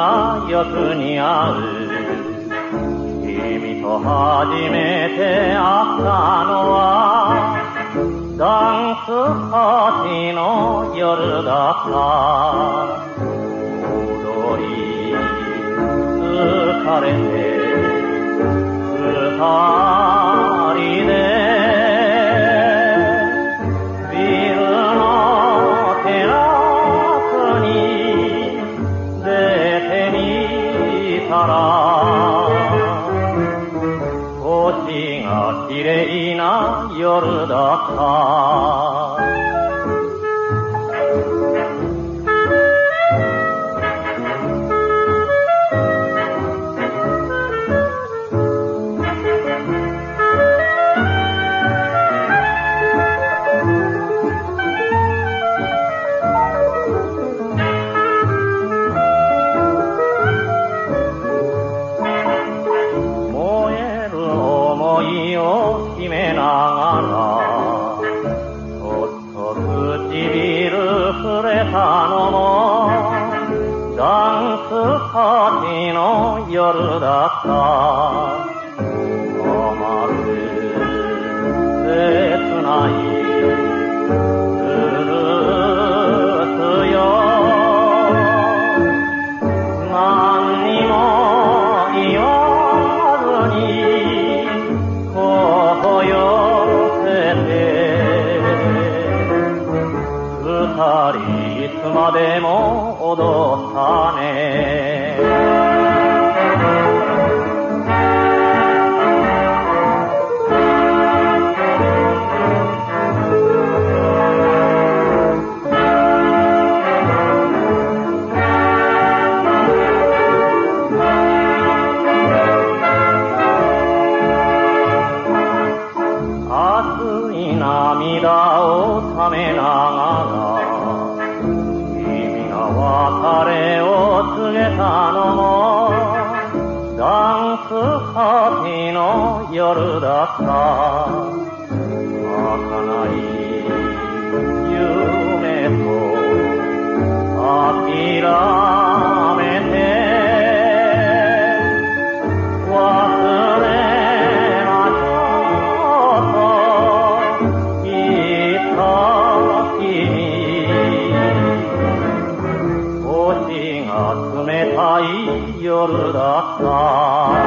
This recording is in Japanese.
がに合う。君と初めて会ったのはダンスパーティーの夜だった。踊り疲れて疲れたら星が綺麗な夜だった。ダンスパーティーの夜だった。甘く切ないブルースよ。何にも言わずにこ寄せて。二人つまでも踊ったね。ダンスパーティの夜だった。儚い your love.